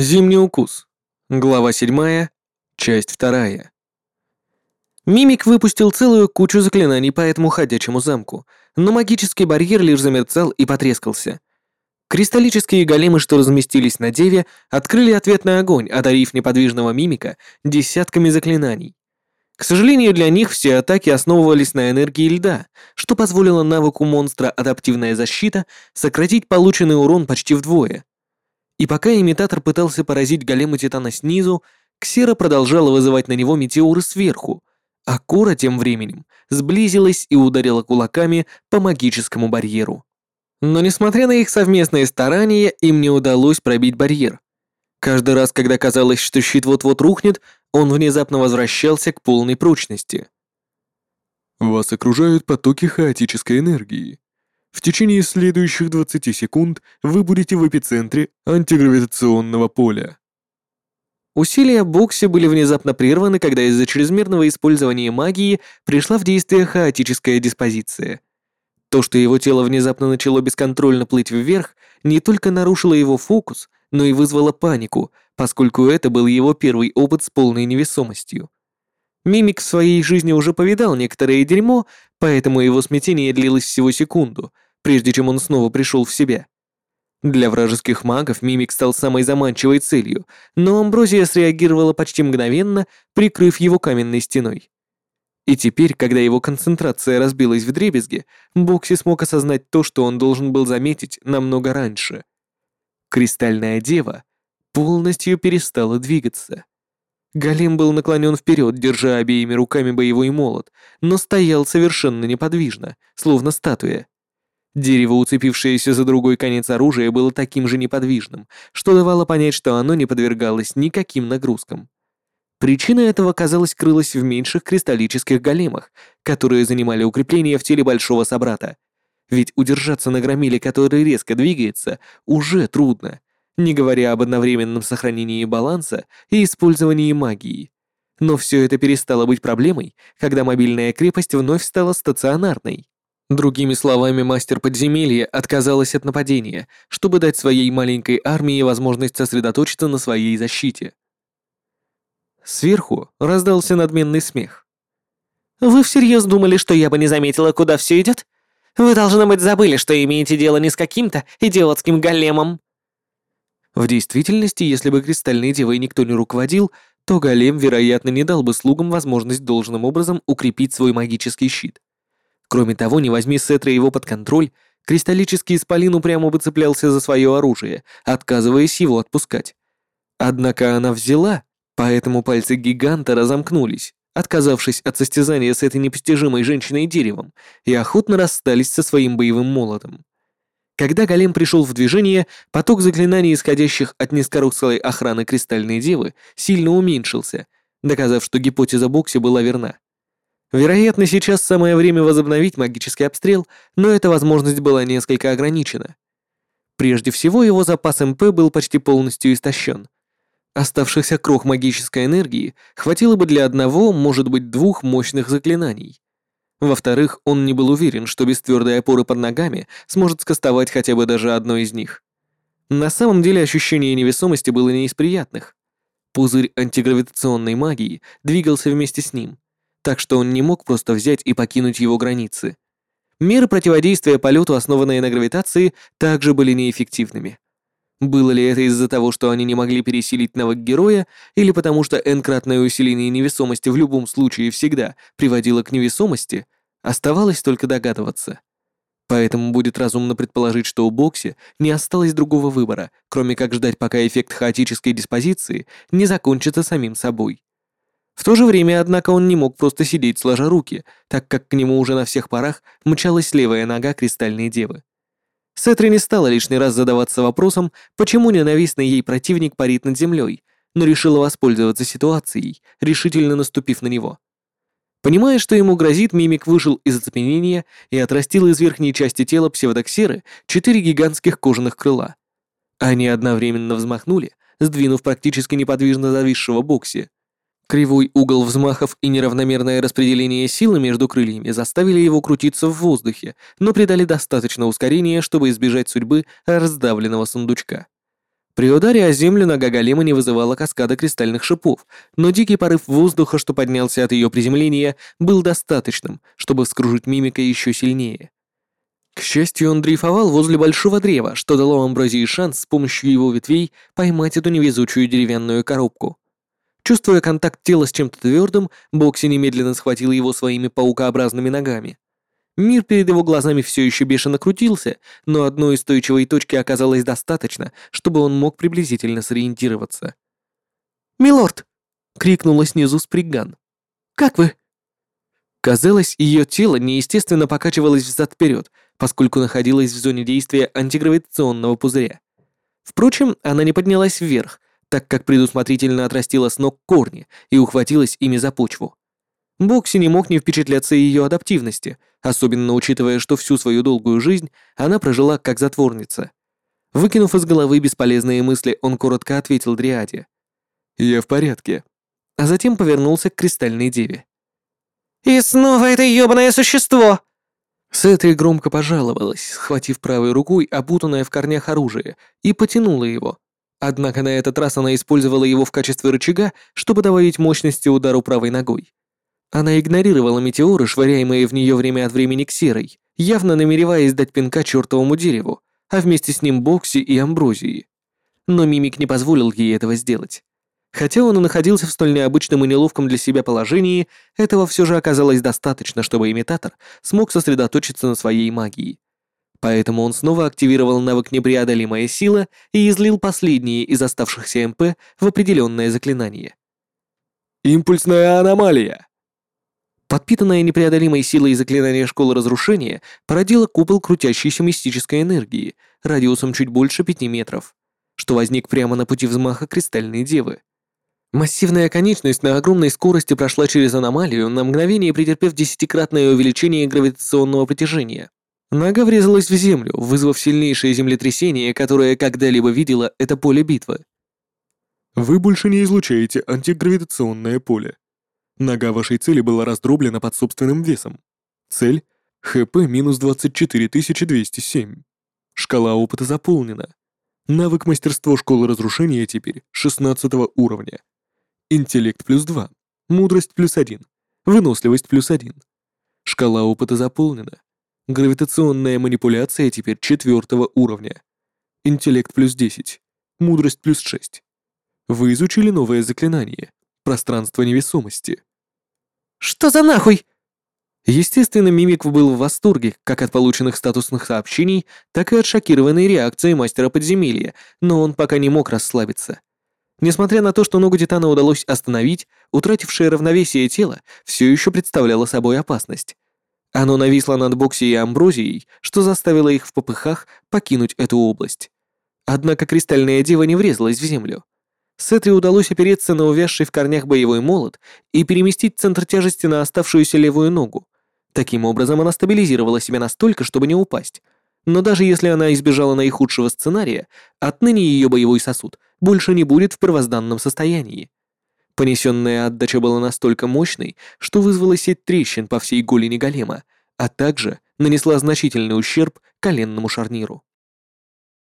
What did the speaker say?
Зимний укус. Глава 7, часть 2. Мимик выпустил целую кучу заклинаний по этому ходячему замку, но магический барьер лишь замерцал и потрескался. Кристаллические големы, что разместились на деве, открыли ответный огонь, одарив неподвижного мимика десятками заклинаний. К сожалению, для них все атаки основывались на энергии льда, что позволило навыку монстра «Адаптивная защита» сократить полученный урон почти вдвое. И пока имитатор пытался поразить голема Титана снизу, Ксера продолжала вызывать на него метеоры сверху, а Кора тем временем сблизилась и ударила кулаками по магическому барьеру. Но несмотря на их совместные старания, им не удалось пробить барьер. Каждый раз, когда казалось, что щит вот-вот рухнет, он внезапно возвращался к полной прочности. Вас окружают потоки хаотической энергии. В течение следующих 20 секунд вы будете в эпицентре антигравитационного поля. Усилия Бокси были внезапно прерваны, когда из-за чрезмерного использования магии пришла в действие хаотическая диспозиция. То, что его тело внезапно начало бесконтрольно плыть вверх, не только нарушило его фокус, но и вызвало панику, поскольку это был его первый опыт с полной невесомостью. Мимик в своей жизни уже повидал некоторое дерьмо, поэтому его смятение длилось всего секунду, прежде чем он снова пришел в себя. Для вражеских магов Мимик стал самой заманчивой целью, но Амброзия среагировала почти мгновенно, прикрыв его каменной стеной. И теперь, когда его концентрация разбилась в дребезги, Бокси смог осознать то, что он должен был заметить намного раньше. Кристальная дева полностью перестала двигаться. Голем был наклонен вперед, держа обеими руками боевой молот, но стоял совершенно неподвижно, словно статуя. Дерево, уцепившееся за другой конец оружия, было таким же неподвижным, что давало понять, что оно не подвергалось никаким нагрузкам. Причина этого, казалось, крылась в меньших кристаллических големах, которые занимали укрепление в теле большого собрата. Ведь удержаться на громиле, который резко двигается, уже трудно не говоря об одновременном сохранении баланса и использовании магии. Но все это перестало быть проблемой, когда мобильная крепость вновь стала стационарной. Другими словами, мастер подземелья отказалась от нападения, чтобы дать своей маленькой армии возможность сосредоточиться на своей защите. Сверху раздался надменный смех. «Вы всерьез думали, что я бы не заметила, куда все идет? Вы, должно быть, забыли, что имеете дело не с каким-то идиотским големом. В действительности, если бы Кристальной Девой никто не руководил, то Голем, вероятно, не дал бы слугам возможность должным образом укрепить свой магический щит. Кроме того, не возьми Сетра его под контроль, кристаллический исполин упрямо бы цеплялся за свое оружие, отказываясь его отпускать. Однако она взяла, поэтому пальцы гиганта разомкнулись, отказавшись от состязания с этой непостижимой женщиной деревом, и охотно расстались со своим боевым молотом. Когда голем пришел в движение, поток заклинаний, исходящих от низкорослой охраны Кристальной Девы, сильно уменьшился, доказав, что гипотеза Бокси была верна. Вероятно, сейчас самое время возобновить магический обстрел, но эта возможность была несколько ограничена. Прежде всего, его запас МП был почти полностью истощен. Оставшихся крох магической энергии хватило бы для одного, может быть, двух мощных заклинаний. Во-вторых, он не был уверен, что без твердой опоры под ногами сможет скостовать хотя бы даже одно из них. На самом деле ощущение невесомости было не из приятных. Пузырь антигравитационной магии двигался вместе с ним, так что он не мог просто взять и покинуть его границы. Меры противодействия полету, основанные на гравитации, также были неэффективными. Было ли это из-за того, что они не могли пересилить навык героя, или потому что n-кратное усиление невесомости в любом случае всегда приводило к невесомости, оставалось только догадываться. Поэтому будет разумно предположить, что у Бокси не осталось другого выбора, кроме как ждать, пока эффект хаотической диспозиции не закончится самим собой. В то же время, однако, он не мог просто сидеть сложа руки, так как к нему уже на всех парах мчалась левая нога Кристальной Девы. Сетри не стала лишний раз задаваться вопросом, почему ненавистный ей противник парит над землей, но решила воспользоваться ситуацией, решительно наступив на него. Понимая, что ему грозит, мимик вышел из оцепенения и отрастил из верхней части тела псевдоксеры четыре гигантских кожаных крыла. Они одновременно взмахнули, сдвинув практически неподвижно зависшего Бокси. Кривой угол взмахов и неравномерное распределение силы между крыльями заставили его крутиться в воздухе, но придали достаточно ускорения, чтобы избежать судьбы раздавленного сундучка. При ударе о землю нога голема не вызывала каскада кристальных шипов, но дикий порыв воздуха, что поднялся от ее приземления, был достаточным, чтобы вскружить мимика еще сильнее. К счастью, он дрейфовал возле большого древа, что дало Амброзии шанс с помощью его ветвей поймать эту невезучую деревянную коробку. Чувствуя контакт тела с чем-то твердым, Бокси немедленно схватил его своими паукообразными ногами. Мир перед его глазами все еще бешено крутился, но одной устойчивой точки оказалось достаточно, чтобы он мог приблизительно сориентироваться. «Милорд!» — крикнула снизу Сприган. «Как вы?» Казалось, ее тело неестественно покачивалось взад-вперед, поскольку находилось в зоне действия антигравитационного пузыря. Впрочем, она не поднялась вверх, так как предусмотрительно отрастила с ног корни и ухватилась ими за почву. Бокси не мог не впечатляться ее адаптивности, особенно учитывая, что всю свою долгую жизнь она прожила как затворница. Выкинув из головы бесполезные мысли, он коротко ответил Дриаде. «Я в порядке», а затем повернулся к Кристальной Деве. «И снова это ёбаное существо!» Сетри громко пожаловалась, схватив правой рукой опутанное в корнях оружие, и потянула его. Однако на этот раз она использовала его в качестве рычага, чтобы добавить мощности удару правой ногой. Она игнорировала метеоры, швыряемые в нее время от времени к серой, явно намереваясь дать пинка чертовому дереву, а вместе с ним Бокси и Амброзии. Но Мимик не позволил ей этого сделать. Хотя он и находился в столь необычном и неловком для себя положении, этого все же оказалось достаточно, чтобы имитатор смог сосредоточиться на своей магии. Поэтому он снова активировал навык «Непреодолимая сила» и излил последние из оставшихся МП в определенное заклинание. «Импульсная аномалия!» Подпитанная непреодолимой силой заклинание Школы Разрушения породило купол крутящейся мистической энергии радиусом чуть больше пяти метров, что возник прямо на пути взмаха Кристальной Девы. Массивная конечность на огромной скорости прошла через аномалию, на мгновение претерпев десятикратное увеличение гравитационного притяжения. Нога врезалась в землю, вызвав сильнейшее землетрясение, которое когда-либо видело это поле битвы. Вы больше не излучаете антигравитационное поле. Нога вашей цели была раздроблена под собственным весом. Цель — ХП минус 24207. Шкала опыта заполнена. Навык мастерство школы разрушения теперь 16 уровня. Интеллект плюс 2. Мудрость плюс 1. Выносливость плюс 1. Шкала опыта заполнена. Гравитационная манипуляция теперь 4 уровня. Интеллект плюс 10. Мудрость плюс 6. Вы изучили новое заклинание. Пространство невесомости. «Что за нахуй?» Естественно, Мимик был в восторге как от полученных статусных сообщений, так и от шокированной реакции мастера подземелья, но он пока не мог расслабиться. Несмотря на то, что ногу Титана удалось остановить, утратившее равновесие тело все еще представляло собой опасность. Оно нависло над Бокси и Амброзией, что заставило их в попыхах покинуть эту область. Однако Кристальная Дева не врезалась в землю. Сетри удалось опереться на увязший в корнях боевой молот и переместить центр тяжести на оставшуюся левую ногу. Таким образом, она стабилизировала себя настолько, чтобы не упасть. Но даже если она избежала наихудшего сценария, отныне ее боевой сосуд больше не будет в первозданном состоянии. Понесенная отдача была настолько мощной, что вызвала сеть трещин по всей голени голема, а также нанесла значительный ущерб коленному шарниру.